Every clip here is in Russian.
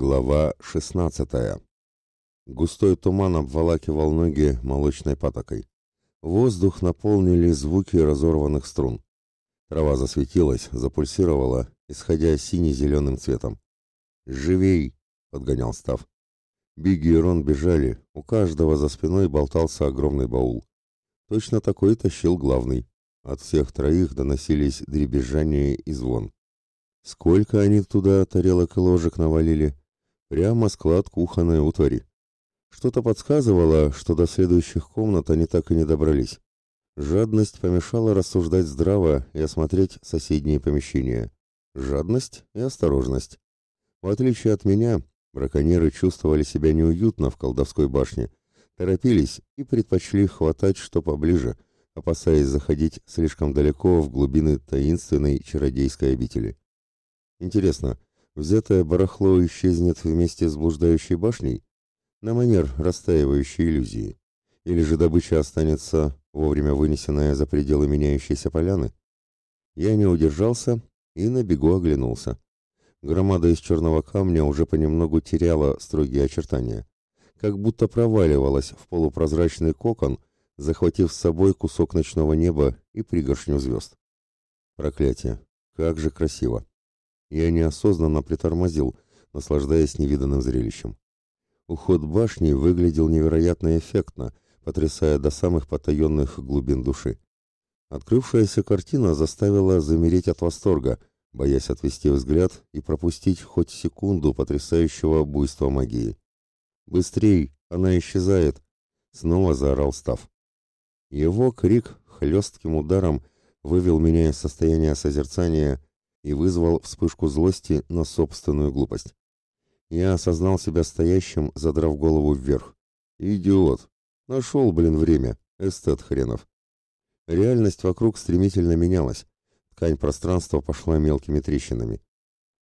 Глава 16. Густой туман обволакивал ноги молочной патокой. Воздух наполнили звуки разорванных струн. Трава засветилась, запульсировала, исходя сине-зеленым цветом. «Живей!» — подгонял Став. Бигги и Рон бежали, у каждого за спиной болтался огромный баул. Точно такой тащил главный. От всех троих доносились дребезжание и звон. Сколько они туда тарелок и ложек навалили? Прямо склад кухонной утвари. Что-то подсказывало, что до следующих комнат они так и не добрались. Жадность помешала рассуждать здраво и осмотреть соседние помещения. Жадность и осторожность. В отличие от меня, браконьеры чувствовали себя неуютно в колдовской башне, торопились и предпочли хватать что поближе, опасаясь заходить слишком далеко в глубины таинственной чародейской обители. Интересно, взятое барахло исчезнет вместе с блуждающей башней, на манер растаивающей иллюзии, или же добыча останется вовремя вынесенная за пределы меняющейся поляны? Я не удержался и на бегу оглянулся. Громада из черного камня уже понемногу теряла строгие очертания, как будто проваливалась в полупрозрачный кокон, захватив с собой кусок ночного неба и пригоршню звезд. Проклятие! Как же красиво! Я неосознанно притормозил, наслаждаясь невиданным зрелищем. Уход башни выглядел невероятно эффектно, потрясая до самых потаенных глубин души. Открывшаяся картина заставила замереть от восторга, боясь отвести взгляд и пропустить хоть секунду потрясающего буйства магии. «Быстрей! Она исчезает!» — снова заорал Став. Его крик хлестким ударом вывел меня из состояния созерцания и вызвал вспышку злости на собственную глупость. Я осознал себя стоящим, задрав голову вверх. Идиот! Нашел, блин, время, эстет хренов. Реальность вокруг стремительно менялась. Ткань пространства пошла мелкими трещинами.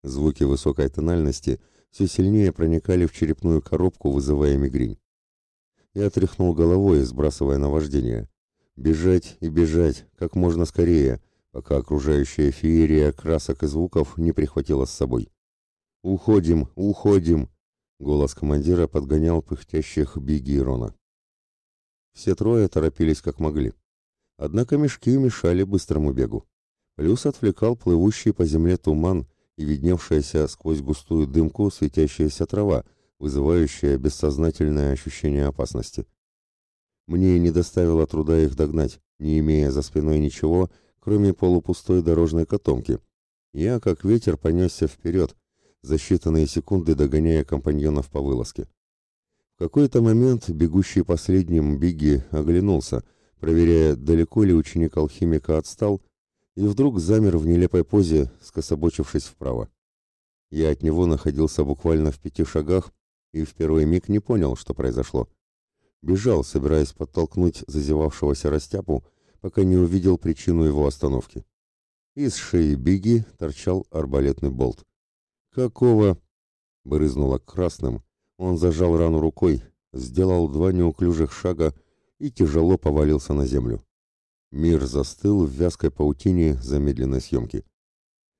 Звуки высокой тональности все сильнее проникали в черепную коробку, вызывая мигрень. Я тряхнул головой, сбрасывая наваждение. Бежать и бежать, как можно скорее, пока окружающая феерия красок и звуков не прихватила с собой. «Уходим, уходим!» — голос командира подгонял пыхтящих Биги и Рона. Все трое торопились как могли. Однако мешки мешали быстрому бегу. Плюс отвлекал плывущий по земле туман и видневшаяся сквозь густую дымку светящаяся трава, вызывающая бессознательное ощущение опасности. Мне не доставило труда их догнать, не имея за спиной ничего, кроме полупустой дорожной котомки. Я, как ветер, понесся вперед, за считанные секунды догоняя компаньонов по вылазке. В какой-то момент бегущий последним Бигги оглянулся, проверяя, далеко ли ученик-алхимика отстал, и вдруг замер в нелепой позе, скособочившись вправо. Я от него находился буквально в пяти шагах и в первый миг не понял, что произошло. Бежал, собираясь подтолкнуть зазевавшегося растяпу, пока не увидел причину его остановки. Из шеи Биги торчал арбалетный болт. «Какого?» — брызнуло красным. Он зажал рану рукой, сделал два неуклюжих шага и тяжело повалился на землю. Мир застыл в вязкой паутине замедленной съемки.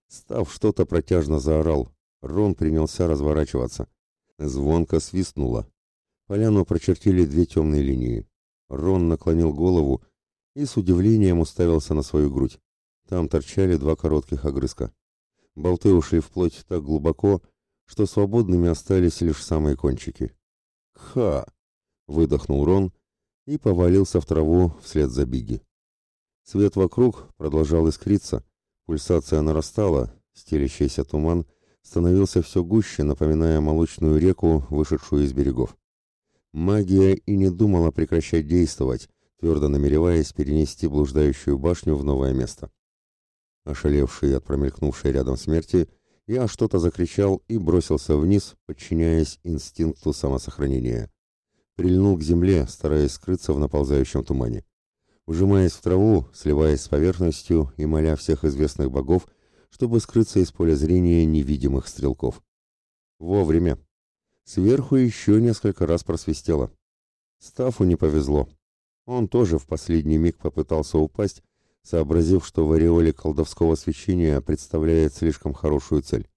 Став что-то протяжно заорал, Рон принялся разворачиваться. Звонко свистнуло. Поляну прочертили две темные линии. Рон наклонил голову и с удивлением уставился на свою грудь. Там торчали два коротких огрызка. Болты ушли вплоть так глубоко, что свободными остались лишь самые кончики. «Ха!» — выдохнул Рон и повалился в траву вслед за Биги. Свет вокруг продолжал искриться, пульсация нарастала, стелящийся туман становился все гуще, напоминая молочную реку, вышедшую из берегов. Магия и не думала прекращать действовать, твердо намереваясь перенести блуждающую башню в новое место. Ошалевший от промелькнувшей рядом смерти, я что-то закричал и бросился вниз, подчиняясь инстинкту самосохранения. Прильнул к земле, стараясь скрыться в наползающем тумане. Ужимаясь в траву, сливаясь с поверхностью и моля всех известных богов, чтобы скрыться из поля зрения невидимых стрелков. Вовремя. Сверху еще несколько раз просвистело. Стафу не повезло. Он тоже в последний миг попытался упасть, сообразив, что в ореоле колдовского свечения представляет слишком хорошую цель.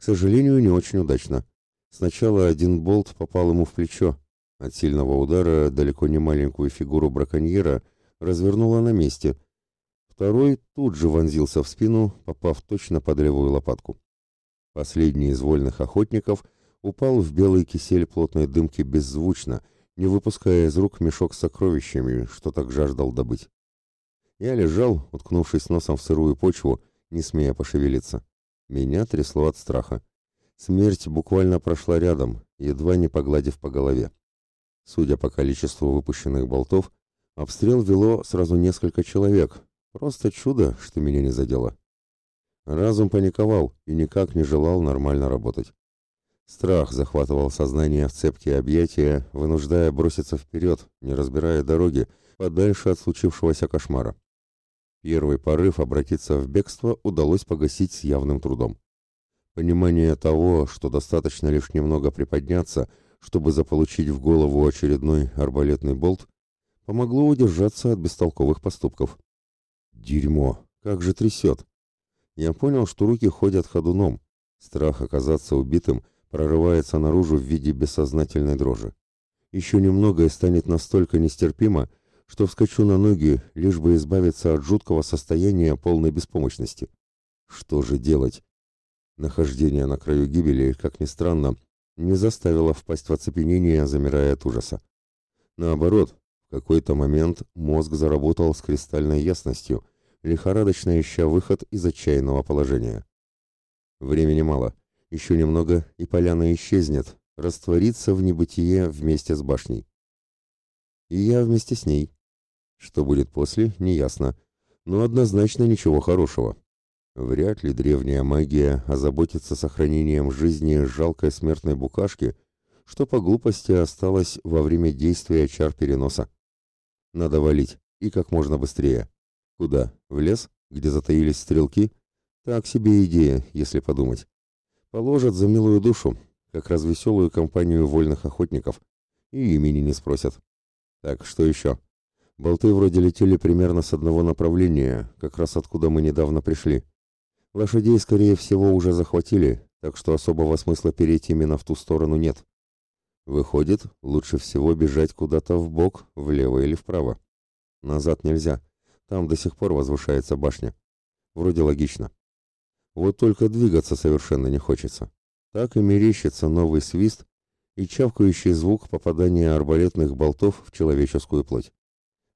К сожалению, не очень удачно. Сначала один болт попал ему в плечо. От сильного удара далеко не маленькую фигуру браконьера развернуло на месте. Второй тут же вонзился в спину, попав точно под левую лопатку. Последний из вольных охотников упал в белый кисель плотной дымки беззвучно, не выпуская из рук мешок с сокровищами, что так жаждал добыть. Я лежал, уткнувшись носом в сырую почву, не смея пошевелиться. Меня трясло от страха. Смерть буквально прошла рядом, едва не погладив по голове. Судя по количеству выпущенных болтов, обстрел вело сразу несколько человек. Просто чудо, что меня не задело. Разум паниковал и никак не желал нормально работать. Страх захватывал сознание в цепкие объятия, вынуждая броситься вперед, не разбирая дороги, подальше от случившегося кошмара. Первый порыв обратиться в бегство удалось погасить с явным трудом. Понимание того, что достаточно лишь немного приподняться, чтобы заполучить в голову очередной арбалетный болт, помогло удержаться от бестолковых поступков. Дерьмо! Как же трясет! Я понял, что руки ходят ходуном. Страх оказаться убитым прорывается наружу в виде бессознательной дрожи. Еще немного и станет настолько нестерпимо, что вскочу на ноги, лишь бы избавиться от жуткого состояния полной беспомощности. Что же делать? Нахождение на краю гибели, как ни странно, не заставило впасть в оцепенение, замирая от ужаса. Наоборот, в какой-то момент мозг заработал с кристальной ясностью, лихорадочно ища выход из отчаянного положения. Времени мало. Еще немного, и поляна исчезнет, растворится в небытие вместе с башней. И я вместе с ней. Что будет после, неясно, но однозначно ничего хорошего. Вряд ли древняя магия озаботится сохранением жизни жалкой смертной букашки, что по глупости осталось во время действия чар переноса. Надо валить, и как можно быстрее. Куда? В лес, где затаились стрелки? Так себе идея, если подумать. Положат за милую душу, как развеселую компанию вольных охотников, и имени не спросят. Так, что еще? Болты вроде летели примерно с одного направления, как раз откуда мы недавно пришли. Лошадей, скорее всего, уже захватили, так что особого смысла перейти именно в ту сторону нет. Выходит, лучше всего бежать куда-то в бок, влево или вправо. Назад нельзя. Там до сих пор возвышается башня. Вроде логично. Вот только двигаться совершенно не хочется. Так и мерещится новый свист и чавкающий звук попадания арбалетных болтов в человеческую плоть.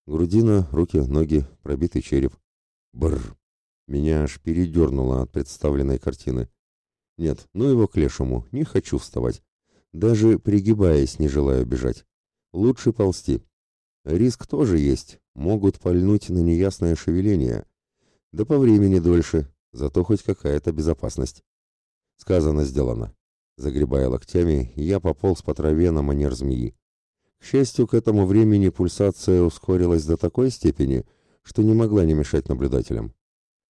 Грудина, руки, ноги, пробитый череп. Бррр. Меня аж передернуло от представленной картины. Нет, ну его к лешему, не хочу вставать. Даже пригибаясь, не желаю бежать. Лучше ползти. Риск тоже есть, могут пальнуть на неясное шевеление. Да по времени дольше, зато хоть какая-то безопасность. Сказано, сделано. Загребая локтями, я пополз по траве на манер змеи. К счастью, к этому времени пульсация ускорилась до такой степени, что не могла не мешать наблюдателям.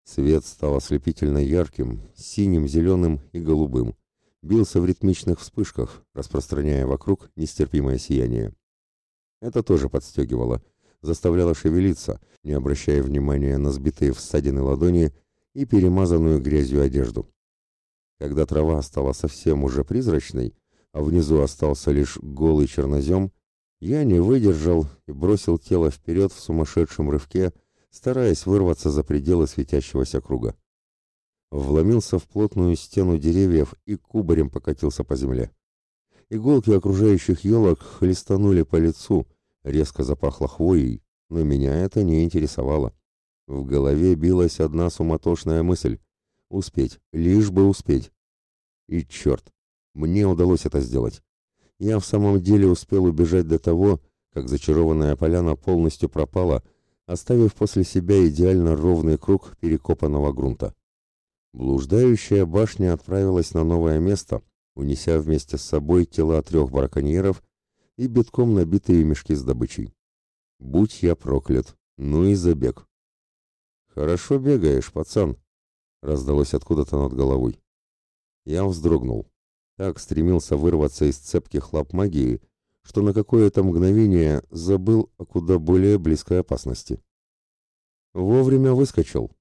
Свет стал ослепительно ярким, синим, зеленым и голубым. Бился в ритмичных вспышках, распространяя вокруг нестерпимое сияние. Это тоже подстегивало, заставляло шевелиться, не обращая внимания на сбитые в ссадины ладони и перемазанную грязью одежду. Когда трава стала совсем уже призрачной, а внизу остался лишь голый чернозем, я не выдержал и бросил тело вперед в сумасшедшем рывке, стараясь вырваться за пределы светящегося круга. Вломился в плотную стену деревьев и кубарем покатился по земле. Иголки окружающих елок хлестанули по лицу, резко запахло хвоей, но меня это не интересовало. В голове билась одна суматошная мысль — успеть, лишь бы успеть. И черт, мне удалось это сделать. Я в самом деле успел убежать до того, как зачарованная поляна полностью пропала — оставив после себя идеально ровный круг перекопанного грунта. Блуждающая башня отправилась на новое место, унеся вместе с собой тела трех браконьеров и битком набитые мешки с добычей. Будь я проклят, ну и забег. «Хорошо бегаешь, пацан», — раздалось откуда-то над головой. Я вздрогнул. Так стремился вырваться из цепких лап магии, что на какое-то мгновение забыл о куда более близкой опасности. Вовремя выскочил.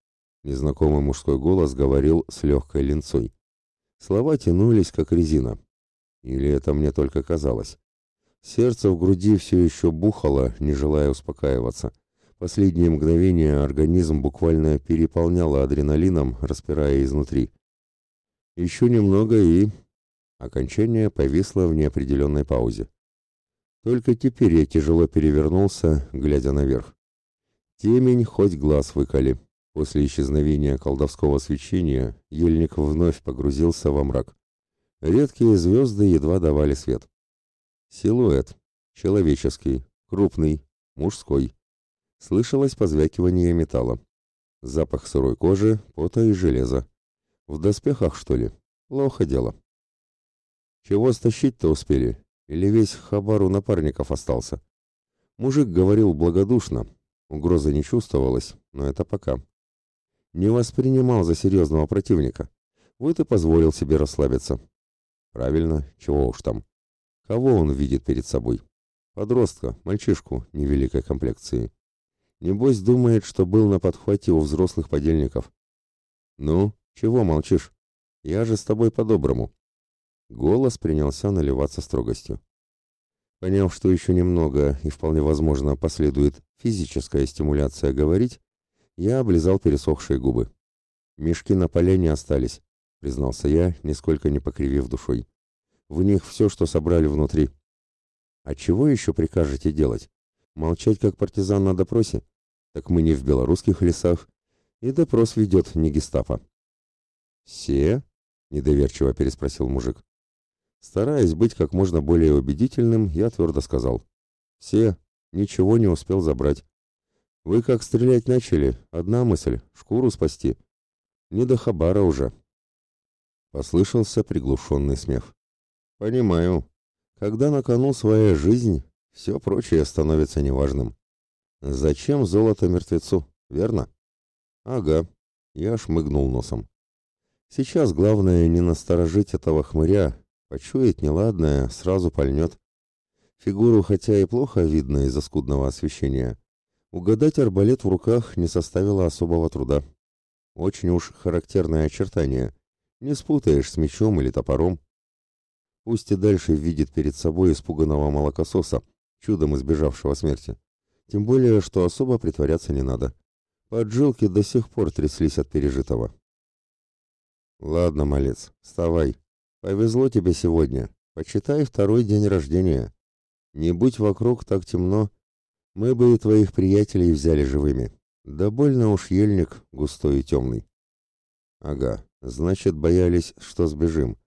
Незнакомый мужской голос говорил с легкой линцой. Слова тянулись, как резина. Или это мне только казалось? Сердце в груди все еще бухало, не желая успокаиваться. Последние мгновения организм буквально переполняло адреналином, распирая изнутри. Еще немного и... Окончание повисло в неопределенной паузе. Только теперь я тяжело перевернулся, глядя наверх. Темень хоть глаз выколи. После исчезновения колдовского свечения ельник вновь погрузился во мрак. Редкие звезды едва давали свет. Силуэт. Человеческий, крупный, мужской. Слышалось позвякивание металла. Запах сырой кожи, пота и железа. В доспехах, что ли? Плохо дело. Чего стащить-то успели? Или весь хабар у напарников остался? Мужик говорил благодушно. Угрозы не чувствовалось, но это пока. Не воспринимал за серьезного противника. Вот и позволил себе расслабиться. Правильно, чего уж там. Кого он видит перед собой? Подростка, мальчишку невеликой комплекции. Небось думает, что был на подхвате у взрослых подельников. «Ну, чего молчишь? Я же с тобой по-доброму». Голос принялся наливаться строгостью. Поняв, что еще немного и вполне возможно последует физическая стимуляция говорить, я облизал пересохшие губы. «Мешки на полене остались», — признался я, нисколько не покривив душой. «В них все, что собрали внутри». «А чего еще прикажете делать? Молчать как партизан на допросе? Так мы не в белорусских лесах, и допрос ведет не гестапо. «Все?» — недоверчиво переспросил мужик. Стараясь быть как можно более убедительным, я твердо сказал. «Все. Ничего не успел забрать. Вы как стрелять начали? Одна мысль — шкуру спасти. Не до хабара уже». Послышался приглушенный смех. «Понимаю. Когда на кону своя жизнь, все прочее становится неважным. Зачем золото мертвецу, верно? Ага, я шмыгнул носом. Сейчас главное не насторожить этого хмыря, почует неладное, сразу пальнет. Фигуру хотя и плохо видно из-за скудного освещения, угадать арбалет в руках не составило особого труда. Очень уж характерное очертание, не спутаешь с мечом или топором. Пусть и дальше видит перед собой испуганного молокососа, чудом избежавшего смерти. Тем более, что особо притворяться не надо. Поджилки до сих пор тряслись от пережитого. «Ладно, малец, вставай. Повезло тебе сегодня. Почитай второй день рождения. Не будь вокруг так темно, мы бы и твоих приятелей взяли живыми. Да больно уж ельник густой и темный». «Ага, значит, боялись, что сбежим.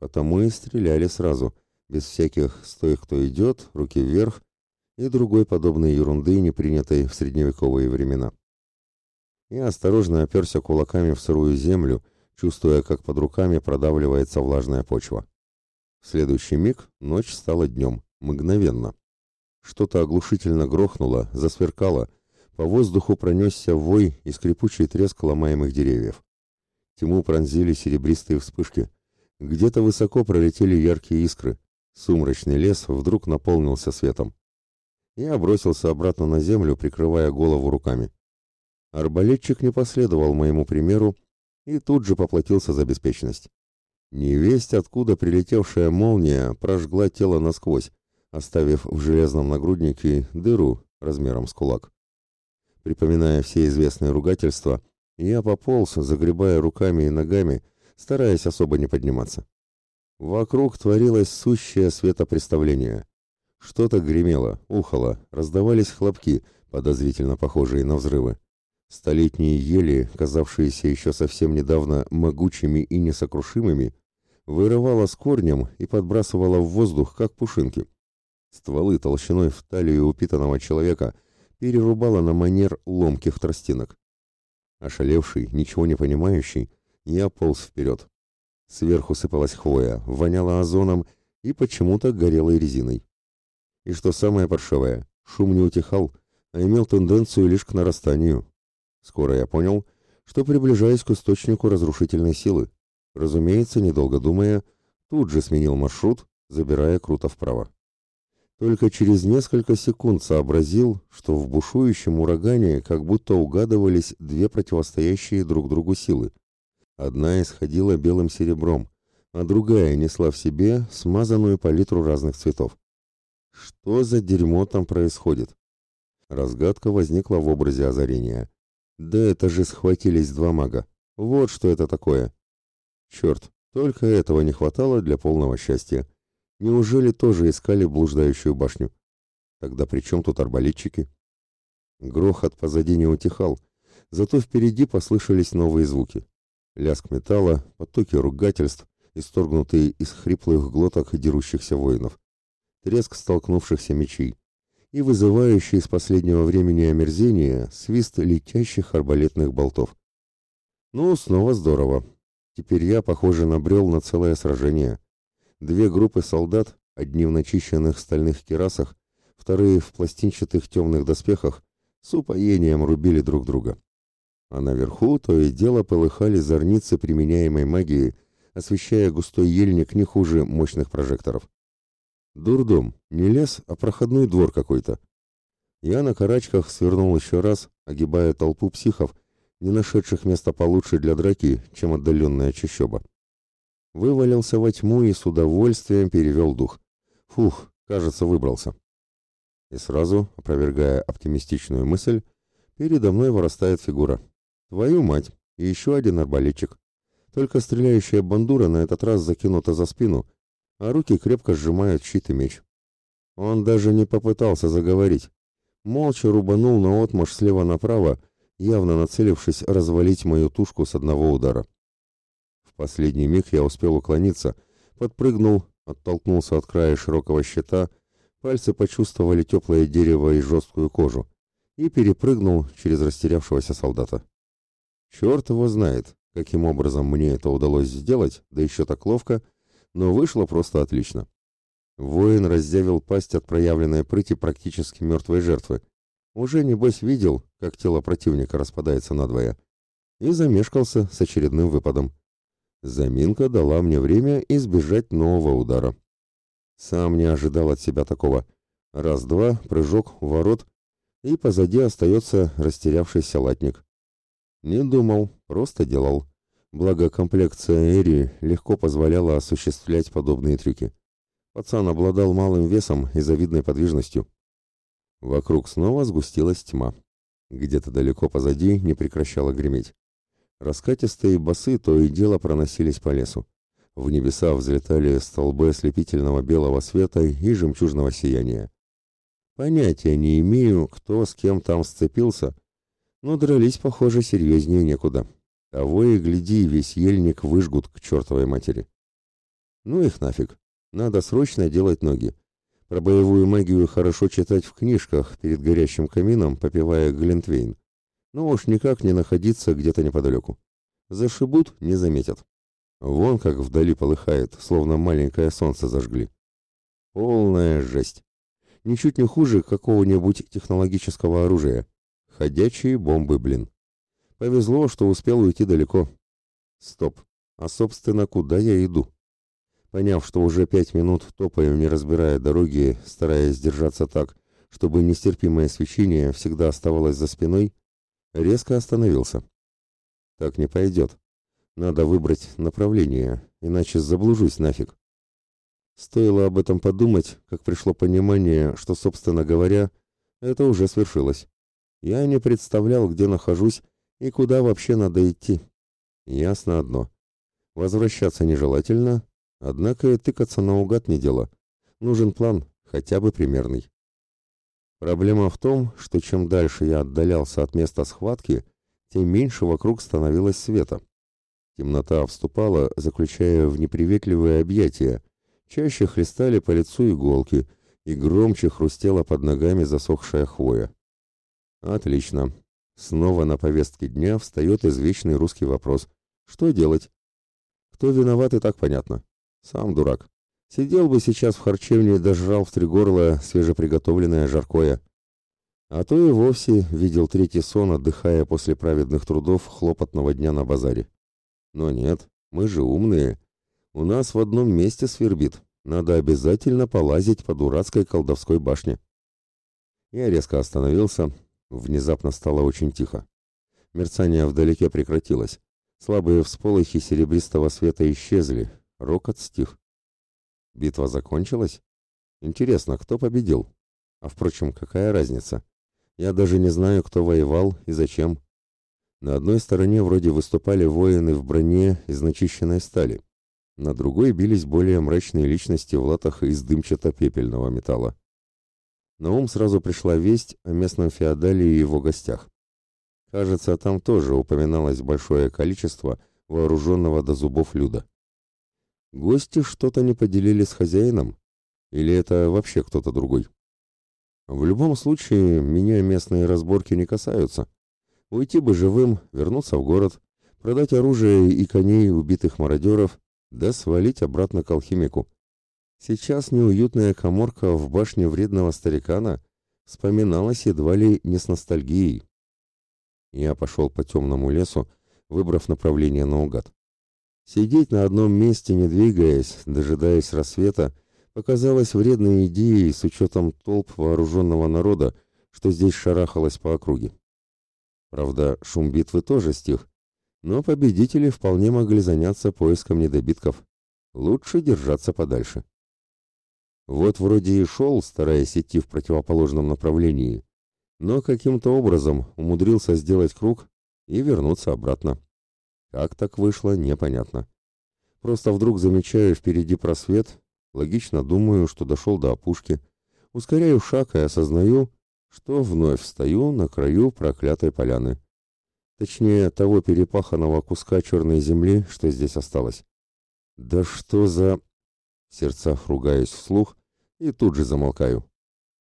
Потому и стреляли сразу, без всяких «стой, кто идет», «руки вверх» и другой подобной ерунды, не принятой в средневековые времена. Я осторожно оперся кулаками в сырую землю, чувствуя, как под руками продавливается влажная почва. В следующий миг ночь стала днем, мгновенно. Что-то оглушительно грохнуло, засверкало, по воздуху пронесся вой и скрипучий треск ломаемых деревьев. Тьму пронзили серебристые вспышки. Где-то высоко пролетели яркие искры. Сумрачный лес вдруг наполнился светом. Я бросился обратно на землю, прикрывая голову руками. Арбалетчик не последовал моему примеру и тут же поплатился за беспечность. Невесть, откуда прилетевшая молния прожгла тело насквозь, оставив в железном нагруднике дыру размером с кулак. Припоминая все известные ругательства, я пополз, загребая руками и ногами, стараясь особо не подниматься. Вокруг творилось сущее светопреставление. Что-то гремело, ухало, раздавались хлопки, подозрительно похожие на взрывы. Столетние ели, казавшиеся еще совсем недавно могучими и несокрушимыми, вырывало с корнем и подбрасывало в воздух, как пушинки. Стволы толщиной в талию упитанного человека перерубало на манер ломких тростинок. Ошалевший, ничего не понимающий, я полз вперед. Сверху сыпалась хвоя, воняло озоном и почему-то горелой резиной. И что самое паршивое, шум не утихал, а имел тенденцию лишь к нарастанию. Скоро я понял, что приближаюсь к источнику разрушительной силы. Разумеется, недолго думая, тут же сменил маршрут, забирая круто вправо. Только через несколько секунд сообразил, что в бушующем урагане как будто угадывались две противостоящие друг другу силы. Одна исходила белым серебром, а другая несла в себе смазанную палитру разных цветов. Что за дерьмо там происходит? Разгадка возникла в образе озарения. Да это же схватились два мага. Вот что это такое. Черт, только этого не хватало для полного счастья. Неужели тоже искали блуждающую башню? Тогда при чем тут арбалетчики? Грохот позади не утихал, зато впереди послышались новые звуки. Лязг металла, потоки ругательств, исторгнутые из хриплых глоток дерущихся воинов, треск столкнувшихся мечей и вызывающий из последнего времени омерзение свист летящих арбалетных болтов. Ну, снова здорово. Теперь я, похоже, набрел на целое сражение. Две группы солдат, одни в начищенных стальных керасах, вторые в пластинчатых темных доспехах, с упоением рубили друг друга. А наверху то и дело полыхали зорницы применяемой магии, освещая густой ельник не хуже мощных прожекторов. Дурдом, не лес, а проходной двор какой-то. Я на карачках свернул еще раз, огибая толпу психов, не нашедших места получше для драки, чем отдаленная чащоба. Вывалился во тьму и с удовольствием перевел дух. Фух, кажется, выбрался. И сразу, опровергая оптимистичную мысль, передо мной вырастает фигура. Твою мать, и еще один арбалетчик. Только стреляющая бандура на этот раз закинута за спину, а руки крепко сжимают щит и меч. Он даже не попытался заговорить. Молча рубанул наотмашь слева направо, явно нацелившись развалить мою тушку с одного удара. В последний миг я успел уклониться, подпрыгнул, оттолкнулся от края широкого щита, пальцы почувствовали теплое дерево и жесткую кожу, и перепрыгнул через растерявшегося солдата. Черт его знает, каким образом мне это удалось сделать, да еще так ловко, но вышло просто отлично. Воин раздявил пасть от проявленной прыти практически мертвой жертвы, уже, небось, видел, как тело противника распадается надвое, и замешкался с очередным выпадом. Заминка дала мне время избежать нового удара. Сам не ожидал от себя такого. Раз-два, прыжок, ворот, и позади остается растерявшийся латник. Не думал, просто делал. Благо комплекция Эри легко позволяла осуществлять подобные трюки. Пацан обладал малым весом и завидной подвижностью. Вокруг снова сгустилась тьма. Где-то далеко позади не прекращало греметь. Раскатистые басы то и дело проносились по лесу. В небеса взлетали столбы ослепительного белого света и жемчужного сияния. Понятия не имею, кто с кем там сцепился, но дрались, похоже, серьезнее некуда. Того и гляди, весь ельник выжгут к чертовой матери. Ну их нафиг. Надо срочно делать ноги. Про боевую магию хорошо читать в книжках перед горящим камином, попивая глинтвейн. Но уж никак не находиться где-то неподалеку. Зашибут — не заметят. Вон как вдали полыхает, словно маленькое солнце зажгли. Полная жесть. Ничуть не хуже какого-нибудь технологического оружия. Ходячие бомбы, блин. Повезло, что успел уйти далеко. Стоп. А, собственно, куда я иду? Поняв, что уже пять минут топаю, не разбирая дороги, стараясь держаться так, чтобы нестерпимое свечение всегда оставалось за спиной, резко остановился. Так не пойдет. Надо выбрать направление, иначе заблужусь нафиг. Стоило об этом подумать, как пришло понимание, что, собственно говоря, это уже свершилось. Я не представлял, где нахожусь и куда вообще надо идти. Ясно одно. Возвращаться нежелательно, Однако и тыкаться наугад не дело. Нужен план, хотя бы примерный. Проблема в том, что чем дальше я отдалялся от места схватки, тем меньше вокруг становилось света. Темнота вступала, заключая в неприветливые объятия, чаще хлестали по лицу иголки, и громче хрустела под ногами засохшая хвоя. Отлично. Снова на повестке дня встает извечный русский вопрос. Что делать? Кто виноват, и так понятно. Сам дурак. Сидел бы сейчас в харчевне и дожрал в три горла свежеприготовленное жаркое. А то и вовсе видел третий сон, отдыхая после праведных трудов хлопотного дня на базаре. Но нет, мы же умные. У нас в одном месте свербит. Надо обязательно полазить по дурацкой колдовской башне. Я резко остановился. Внезапно стало очень тихо. Мерцание вдалеке прекратилось. Слабые всполохи серебристого света исчезли, рокот стих. Битва закончилась? Интересно, кто победил? А впрочем, какая разница? Я даже не знаю, кто воевал и зачем. На одной стороне вроде выступали воины в броне из начищенной стали. На другой бились более мрачные личности в латах из дымчато-пепельного металла. На ум сразу пришла весть о местном феодале и его гостях. Кажется, там тоже упоминалось большое количество вооруженного до зубов люда. Гости что-то не поделили с хозяином? Или это вообще кто-то другой? В любом случае, меня местные разборки не касаются. Уйти бы живым, вернуться в город, продать оружие и коней убитых мародеров, да свалить обратно к алхимику. Сейчас неуютная коморка в башне вредного старикана вспоминалась едва ли не с ностальгией. Я пошел по темному лесу, выбрав направление наугад. Сидеть на одном месте, не двигаясь, дожидаясь рассвета, показалось вредной идеей с учетом толп вооруженного народа, что здесь шарахалось по округе. Правда, шум битвы тоже стих, но победители вполне могли заняться поиском недобитков. Лучше держаться подальше. Вот вроде и шел, стараясь идти в противоположном направлении, но каким-то образом умудрился сделать круг и вернуться обратно. Как так вышло, непонятно. Просто вдруг замечаю впереди просвет, логично думаю, что дошел до опушки, ускоряю шаг и осознаю, что вновь встаю на краю проклятой поляны. Точнее, того перепаханного куска черной земли, что здесь осталось. Да что за... В сердцах ругаюсь вслух и тут же замолкаю.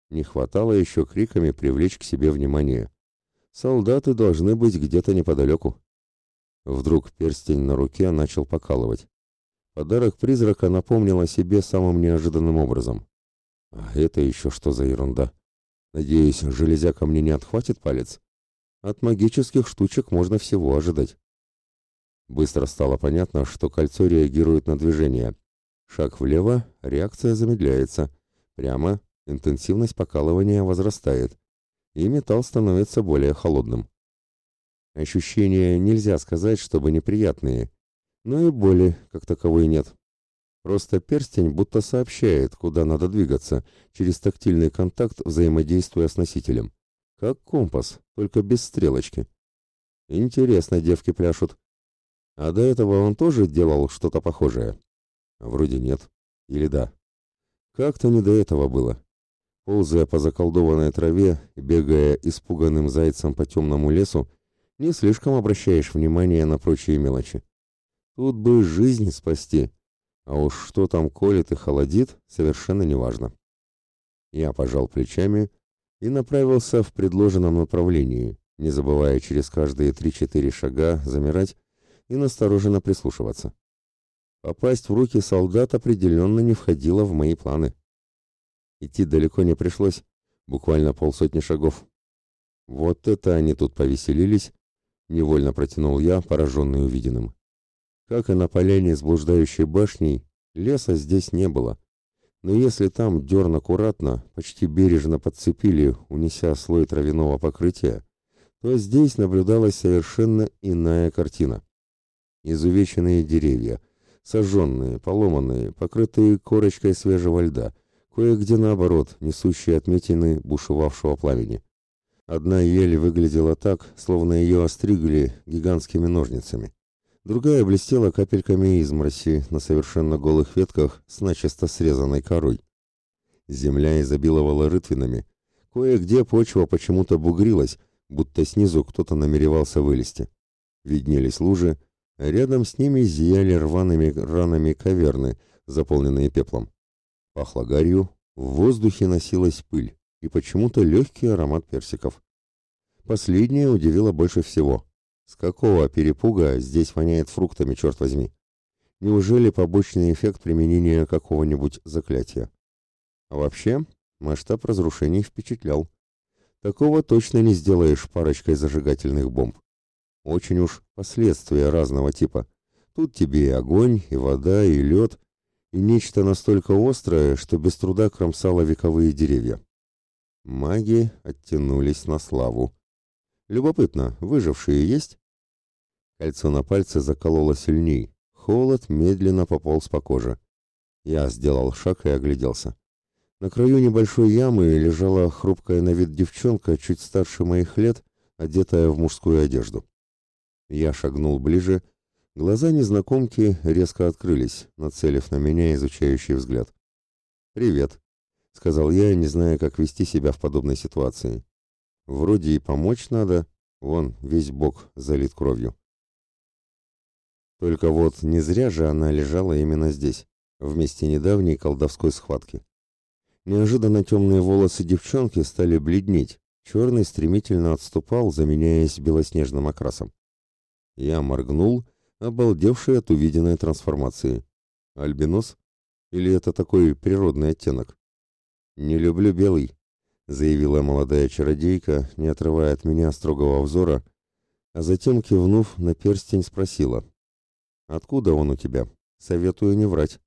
Не хватало еще криками привлечь к себе внимание. Солдаты должны быть где-то неподалеку. Вдруг перстень на руке начал покалывать. Подарок призрака напомнил о себе самым неожиданным образом. А это еще что за ерунда? Надеюсь, железяка мне не отхватит палец? От магических штучек можно всего ожидать. Быстро стало понятно, что кольцо реагирует на движение. Шаг влево, реакция замедляется. Прямо, интенсивность покалывания возрастает, и металл становится более холодным. Ощущения нельзя сказать, чтобы неприятные, но и боли как таковой нет. Просто перстень будто сообщает, куда надо двигаться, через тактильный контакт взаимодействуя с носителем. Как компас, только без стрелочки. Интересно девки пляшут. А до этого он тоже делал что-то похожее? Вроде нет. Или да. Как-то не до этого было. Ползая по заколдованной траве, бегая испуганным зайцем по темному лесу, не слишком обращаешь внимание на прочие мелочи. Тут бы жизнь спасти, а уж что там колет и холодит, совершенно неважно. Я пожал плечами и направился в предложенном направлении, не забывая через каждые три-четыре шага замирать и настороженно прислушиваться. Попасть в руки солдат определенно не входило в мои планы. Идти далеко не пришлось, буквально полсотни шагов. Вот это они тут повеселились, невольно протянул я, пораженный увиденным. Как и на поляне с блуждающей башней, леса здесь не было. Но если там дерн аккуратно, почти бережно подцепили, унеся слой травяного покрытия, то здесь наблюдалась совершенно иная картина. Изувеченные деревья, сожженные, поломанные, покрытые корочкой свежего льда, кое-где наоборот, несущие отметины бушевавшего пламени. Одна ель выглядела так, словно ее остригли гигантскими ножницами другая блестела капельками измороси на совершенно голых ветках с начисто срезанной корой. Земля изобиловала рытвинами, кое-где почва почему-то бугрилась, будто снизу кто-то намеревался вылезти. Виднелись лужи, рядом с ними зияли рваными ранами каверны, заполненные пеплом. Пахло гарью, в воздухе носилась пыль и почему-то легкий аромат персиков. Последнее удивило больше всего. С какого перепуга здесь воняет фруктами, черт возьми? Неужели побочный эффект применения какого-нибудь заклятия? А вообще, масштаб разрушений впечатлял. Такого точно не сделаешь парочкой зажигательных бомб. Очень уж последствия разного типа. Тут тебе и огонь, и вода, и лед, и нечто настолько острое, что без труда кромсало вековые деревья. Маги оттянулись на славу. Любопытно, выжившие есть? Кольцо на пальце закололо сильней. Холод медленно пополз по коже. Я сделал шаг и огляделся. На краю небольшой ямы лежала хрупкая на вид девчонка, чуть старше моих лет, одетая в мужскую одежду. Я шагнул ближе. Глаза незнакомки резко открылись, нацелив на меня изучающий взгляд. «Привет», — сказал я, не зная, как вести себя в подобной ситуации. «Вроде и помочь надо. Вон, весь бок залит кровью». Только вот не зря же она лежала именно здесь, в месте недавней колдовской схватки. Неожиданно темные волосы девчонки стали бледнеть, черный стремительно отступал, заменяясь белоснежным окрасом. Я моргнул, обалдевший от увиденной трансформации. Альбинос? Или это такой природный оттенок? «Не люблю белый», — заявила молодая чародейка, не отрывая от меня строгого взора, а затем, кивнув на перстень, спросила. «Откуда он у тебя? Советую не врать».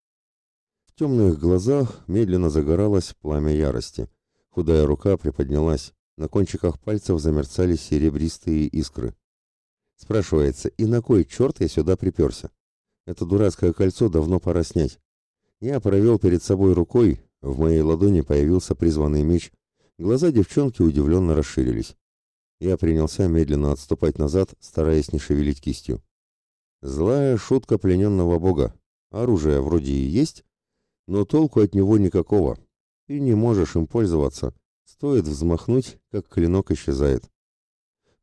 В темных глазах медленно загоралось пламя ярости. Худая рука приподнялась, на кончиках пальцев замерцали серебристые искры. Спрашивается, и на кой черт я сюда приперся? Это дурацкое кольцо давно пора снять. Я провел перед собой рукой, в моей ладони появился призванный меч. Глаза девчонки удивленно расширились. Я принялся медленно отступать назад, стараясь не шевелить кистью. Злая шутка плененного бога. Оружие вроде и есть, но толку от него никакого. И не можешь им пользоваться. Стоит взмахнуть, как клинок исчезает.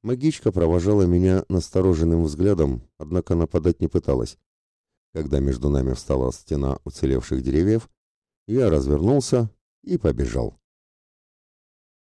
Магичка провожала меня настороженным взглядом, однако нападать не пыталась. Когда между нами встала стена уцелевших деревьев, я развернулся и побежал.